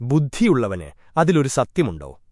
ബുദ്ധിയുള്ളവന് അതിലൊരു സത്യമുണ്ടോ?